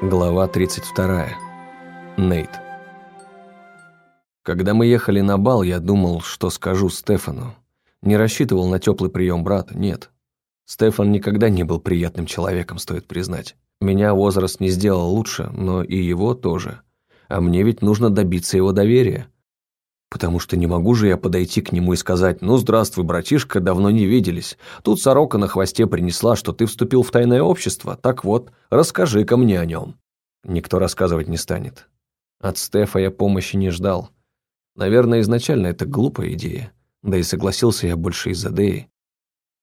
Глава 32. Нейт. Когда мы ехали на бал, я думал, что скажу Стефану. Не рассчитывал на теплый прием брата, нет. Стефан никогда не был приятным человеком, стоит признать. Меня возраст не сделал лучше, но и его тоже. А мне ведь нужно добиться его доверия. Потому что не могу же я подойти к нему и сказать, «Ну, здравствуй, братишка, давно не виделись. Тут сорока на хвосте принесла, что ты вступил в тайное общество. Так вот, расскажи-ка мне о нем». Никто рассказывать не станет. От Стефа я помощи не ждал. Наверное, изначально это глупая идея. Да и согласился я больше из-за Деи.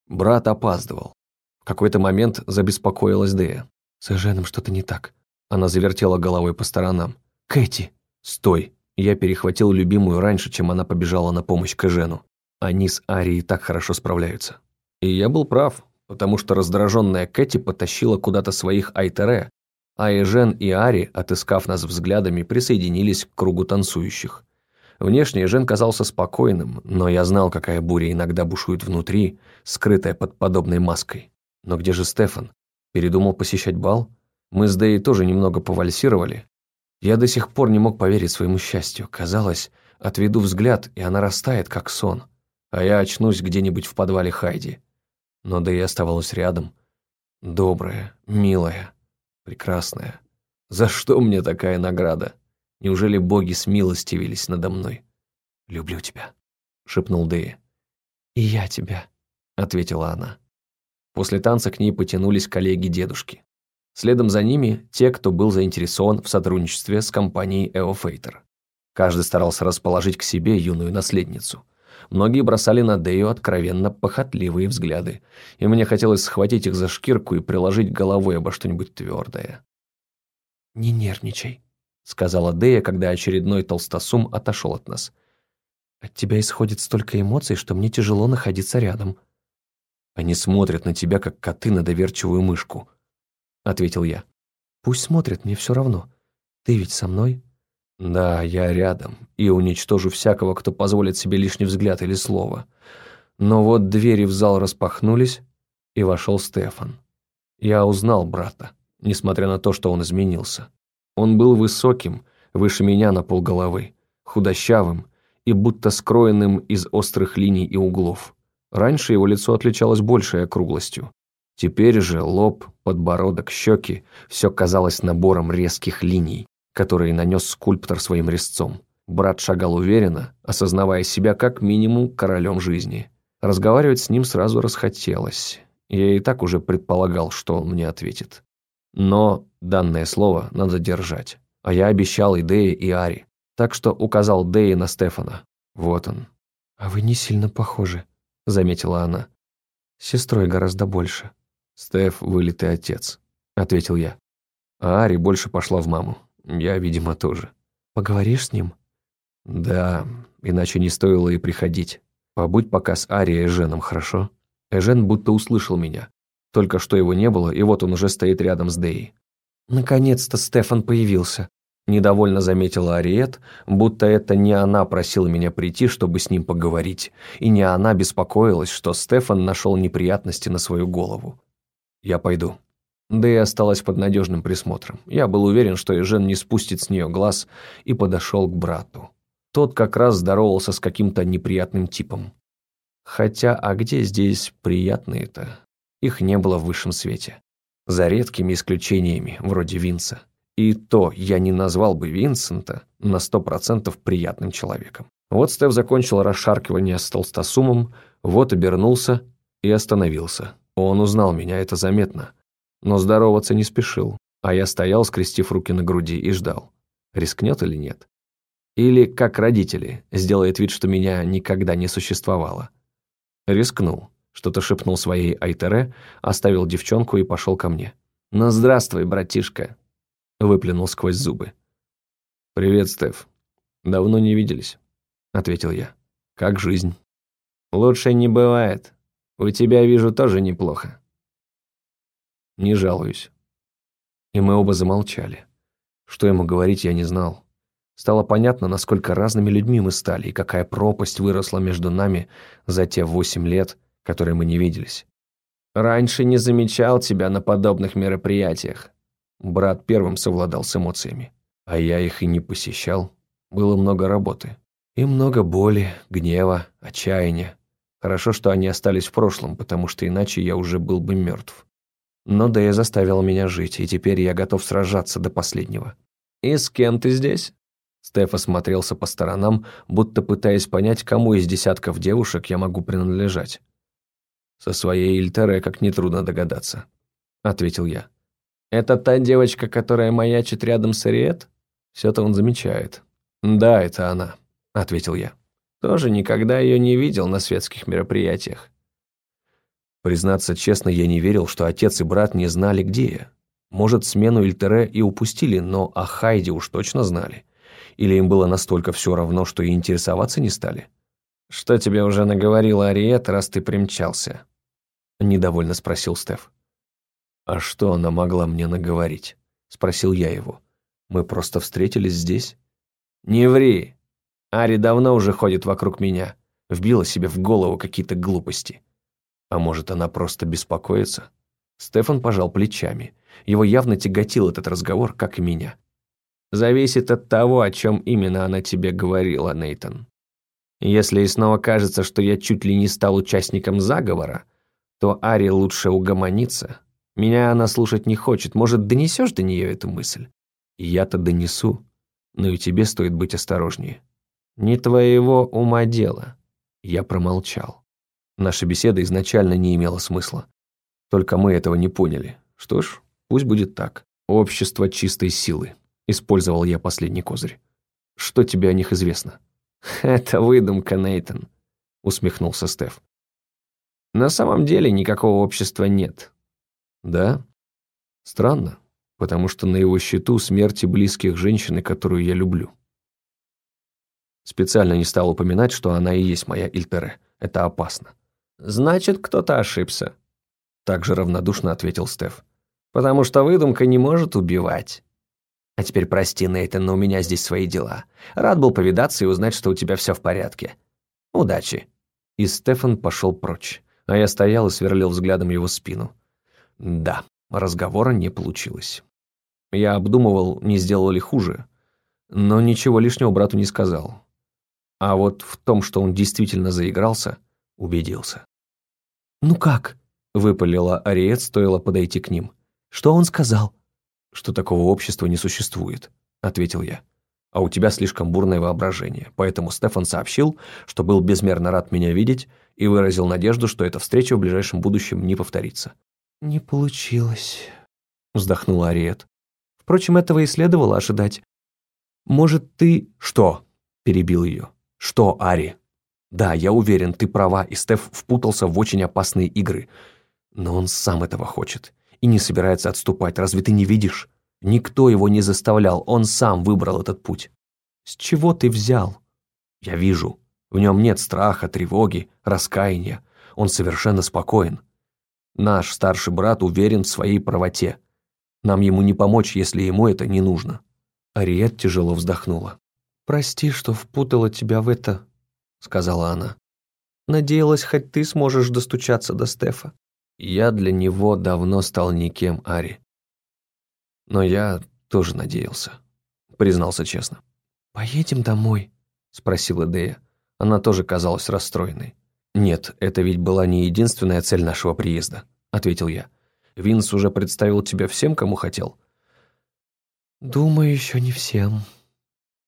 Брат опаздывал. В какой-то момент забеспокоилась Дея. «С Эженом что-то не так». Она завертела головой по сторонам. «Кэти!» «Стой!» Я перехватил любимую раньше, чем она побежала на помощь к Эжену. Они с Арией так хорошо справляются. И я был прав, потому что раздраженная Кэти потащила куда-то своих Айтере, а Эжен и Ари, отыскав нас взглядами, присоединились к кругу танцующих. Внешне Эжен казался спокойным, но я знал, какая буря иногда бушует внутри, скрытая под подобной маской. Но где же Стефан? Передумал посещать бал? Мы с Дэей тоже немного повальсировали. Я до сих пор не мог поверить своему счастью. Казалось, отведу взгляд, и она растает, как сон. А я очнусь где-нибудь в подвале Хайди. Но Дэя оставалась рядом. Добрая, милая, прекрасная. За что мне такая награда? Неужели боги смилостивились надо мной? «Люблю тебя», — шепнул Дэя. «И я тебя», — ответила она. После танца к ней потянулись коллеги дедушки. Следом за ними те, кто был заинтересован в сотрудничестве с компанией Эофейтер. Каждый старался расположить к себе юную наследницу. Многие бросали на Дею откровенно похотливые взгляды, и мне хотелось схватить их за шкирку и приложить головой обо что-нибудь твердое. «Не нервничай», — сказала Дея, когда очередной толстосум отошел от нас. «От тебя исходит столько эмоций, что мне тяжело находиться рядом». «Они смотрят на тебя, как коты на доверчивую мышку», — ответил я. «Пусть смотрят, мне все равно. Ты ведь со мной?» Да, я рядом, и уничтожу всякого, кто позволит себе лишний взгляд или слово. Но вот двери в зал распахнулись, и вошел Стефан. Я узнал брата, несмотря на то, что он изменился. Он был высоким, выше меня на полголовы, худощавым и будто скроенным из острых линий и углов. Раньше его лицо отличалось большей округлостью. Теперь же лоб, подбородок, щеки – все казалось набором резких линий, которые нанес скульптор своим резцом. Брат шагал уверенно, осознавая себя как минимум королем жизни. Разговаривать с ним сразу расхотелось. Я и так уже предполагал, что он мне ответит. Но данное слово надо держать. А я обещал и Дее, и Ари. Так что указал Дее на Стефана. Вот он. «А вы не сильно похожи», — заметила она. «С сестрой гораздо больше». «Стеф — вылитый отец», — ответил я. А Ари больше пошла в маму. Я, видимо, тоже. Поговоришь с ним? Да, иначе не стоило и приходить. Побудь пока с Арией и Эженом, хорошо? Эжен будто услышал меня. Только что его не было, и вот он уже стоит рядом с Деей. «Наконец-то Стефан появился», – недовольно заметила Ариет, будто это не она просила меня прийти, чтобы с ним поговорить, и не она беспокоилась, что Стефан нашел неприятности на свою голову. «Я пойду», да и осталась под надежным присмотром. Я был уверен, что Эжен не спустит с нее глаз, и подошел к брату. Тот как раз здоровался с каким-то неприятным типом. Хотя, а где здесь приятные-то? Их не было в высшем свете. За редкими исключениями, вроде Винса. И то я не назвал бы Винсента на сто процентов приятным человеком. Вот Стеф закончил расшаркивание с толстосумом, вот обернулся и остановился. Он узнал меня, это заметно но здороваться не спешил, а я стоял, скрестив руки на груди, и ждал, рискнет или нет. Или, как родители, сделает вид, что меня никогда не существовало. Рискнул, что-то шепнул своей Айтере, оставил девчонку и пошел ко мне. «Ну, здравствуй, братишка», — выплюнул сквозь зубы. «Привет, Стеф. Давно не виделись», — ответил я. «Как жизнь?» «Лучше не бывает. У тебя, вижу, тоже неплохо», не жалуюсь. И мы оба замолчали. Что ему говорить, я не знал. Стало понятно, насколько разными людьми мы стали, и какая пропасть выросла между нами за те восемь лет, которые мы не виделись. «Раньше не замечал тебя на подобных мероприятиях. Брат первым совладал с эмоциями. А я их и не посещал. Было много работы. И много боли, гнева, отчаяния. Хорошо, что они остались в прошлом, потому что иначе я уже был бы мертв. Но Дэя заставила меня жить, и теперь я готов сражаться до последнего. «И с кем ты здесь?» Стеф осмотрелся по сторонам, будто пытаясь понять, кому из десятков девушек я могу принадлежать. «Со своей Ильтере, как нетрудно догадаться», — ответил я. «Это та девочка, которая маячит рядом с Ариет?» Все-то он замечает. «Да, это она», — ответил я. «Тоже никогда ее не видел на светских мероприятиях. Признаться честно, я не верил, что отец и брат не знали, где я. Может, смену Ильтере и упустили, но о Хайде уж точно знали. Или им было настолько все равно, что и интересоваться не стали? «Что тебе уже наговорила Ариет, раз ты примчался?» Недовольно спросил Стеф. «А что она могла мне наговорить?» Спросил я его. «Мы просто встретились здесь?» «Не ври! Ари давно уже ходит вокруг меня. Вбила себе в голову какие-то глупости. А может, она просто беспокоится? Стефан пожал плечами. Его явно тяготил этот разговор, как и меня. Зависит от того, о чем именно она тебе говорила, Нейтон. Если и снова кажется, что я чуть ли не стал участником заговора, то Ари лучше угомониться. Меня она слушать не хочет. Может, донесешь до нее эту мысль? Я-то донесу, но и тебе стоит быть осторожнее. Не твоего ума дело. Я промолчал. Наша беседа изначально не имела смысла. Только мы этого не поняли. Что ж, пусть будет так. Общество чистой силы. Использовал я последний козырь. Что тебе о них известно? Это выдумка, Нейтон, усмехнулся Стеф. На самом деле никакого общества нет. Да? Странно, потому что на его счету смерти близких женщины, которую я люблю. Специально не стал упоминать, что она и есть моя Ильтере. Это опасно. «Значит, кто-то ошибся», — также равнодушно ответил Стеф. «Потому что выдумка не может убивать». «А теперь прости, Нейтан, но у меня здесь свои дела. Рад был повидаться и узнать, что у тебя все в порядке. Удачи». И Стефан пошел прочь, а я стоял и сверлил взглядом его спину. Да, разговора не получилось. Я обдумывал, не сделал ли хуже, но ничего лишнего брату не сказал. А вот в том, что он действительно заигрался, убедился. «Ну как?» – выпалила Ариет, стоило подойти к ним. «Что он сказал?» «Что такого общества не существует», – ответил я. «А у тебя слишком бурное воображение, поэтому Стефан сообщил, что был безмерно рад меня видеть и выразил надежду, что эта встреча в ближайшем будущем не повторится». «Не получилось», – вздохнула Ариет. «Впрочем, этого и следовало ожидать. Может, ты...» «Что?» – перебил ее. «Что, Ари?» Да, я уверен, ты права, и Стеф впутался в очень опасные игры. Но он сам этого хочет и не собирается отступать. Разве ты не видишь? Никто его не заставлял, он сам выбрал этот путь. С чего ты взял? Я вижу. В нем нет страха, тревоги, раскаяния. Он совершенно спокоен. Наш старший брат уверен в своей правоте. Нам ему не помочь, если ему это не нужно. Ариет тяжело вздохнула. «Прости, что впутала тебя в это сказала она. «Надеялась, хоть ты сможешь достучаться до Стефа». Я для него давно стал никем, Ари. Но я тоже надеялся, признался честно. «Поедем домой?» – спросила Дея. Она тоже казалась расстроенной. «Нет, это ведь была не единственная цель нашего приезда», – ответил я. «Винс уже представил тебя всем, кому хотел». «Думаю, еще не всем».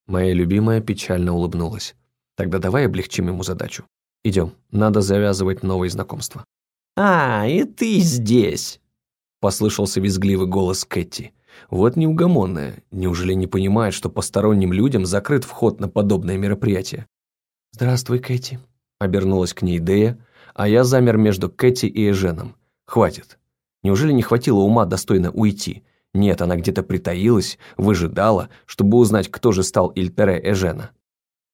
Моя любимая печально улыбнулась. Тогда давай облегчим ему задачу. Идем, надо завязывать новые знакомства». «А, и ты здесь!» Послышался визгливый голос Кэти. Вот неугомонная. Неужели не понимает, что посторонним людям закрыт вход на подобное мероприятие? «Здравствуй, Кэти», — обернулась к ней Дея, а я замер между Кэти и Эженом. «Хватит. Неужели не хватило ума достойно уйти? Нет, она где-то притаилась, выжидала, чтобы узнать, кто же стал Ильтере Эжена.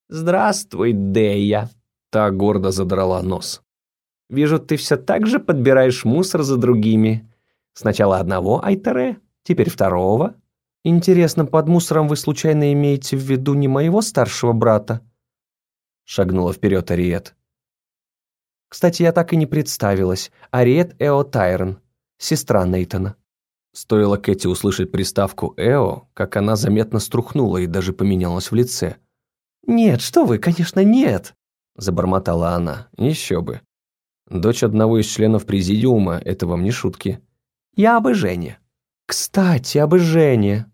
«Здравствуй, Дея!» Та гордо задрала нос. «Вижу, ты все так же подбираешь мусор за другими. Сначала одного Айтере, теперь второго. Интересно, под мусором вы случайно имеете в виду не моего старшего брата?» Шагнула вперед Ариет. «Кстати, я так и не представилась. Ариет Эо Тайрон, сестра Нейтона». Стоило Кэти услышать приставку «эо», как она заметно струхнула и даже поменялась в лице. «Нет, что вы, конечно, нет!» – забормотала она. Еще бы. Дочь одного из членов президиума – это вам не шутки. «Я об Жене». «Кстати, об Жене».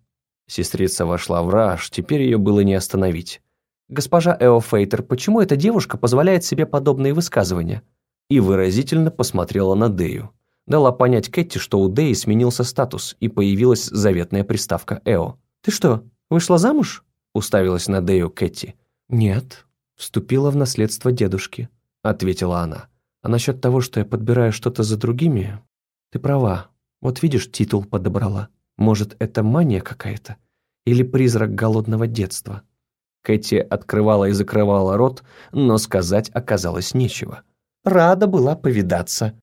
Сестрица вошла в раж, теперь ее было не остановить. «Госпожа Эо Фейтер, почему эта девушка позволяет себе подобные высказывания?» И выразительно посмотрела на Дею дала понять Кэти, что у Дэи сменился статус, и появилась заветная приставка «Эо». «Ты что, вышла замуж?» – уставилась на Дэю Кэти. «Нет, вступила в наследство дедушки», – ответила она. «А насчет того, что я подбираю что-то за другими, ты права. Вот видишь, титул подобрала. Может, это мания какая-то? Или призрак голодного детства?» Кэти открывала и закрывала рот, но сказать оказалось нечего. «Рада была повидаться»,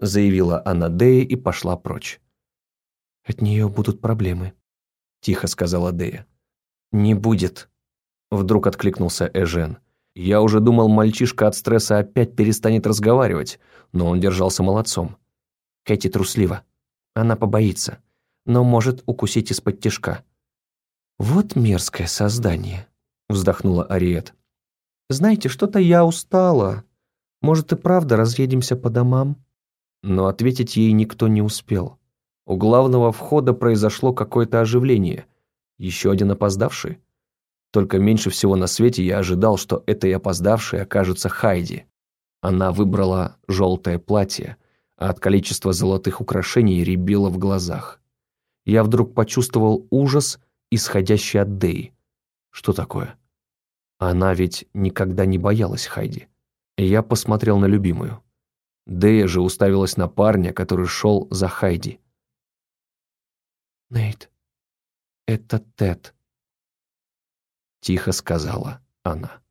заявила она Дея и пошла прочь. «От нее будут проблемы», – тихо сказала Дея. «Не будет», – вдруг откликнулся Эжен. Я уже думал, мальчишка от стресса опять перестанет разговаривать, но он держался молодцом. Кэти труслива. Она побоится, но может укусить из-под тишка. «Вот мерзкое создание», – вздохнула Ариет. «Знаете, что-то я устала. Может, и правда разъедемся по домам?» Но ответить ей никто не успел. У главного входа произошло какое-то оживление. Еще один опоздавший? Только меньше всего на свете я ожидал, что этой опоздавшей окажется Хайди. Она выбрала желтое платье, а от количества золотых украшений рябило в глазах. Я вдруг почувствовал ужас, исходящий от Дэй. Что такое? Она ведь никогда не боялась Хайди. Я посмотрел на любимую. Дэя же уставилась на парня, который шел за Хайди. «Нейт, это Тед», — тихо сказала она.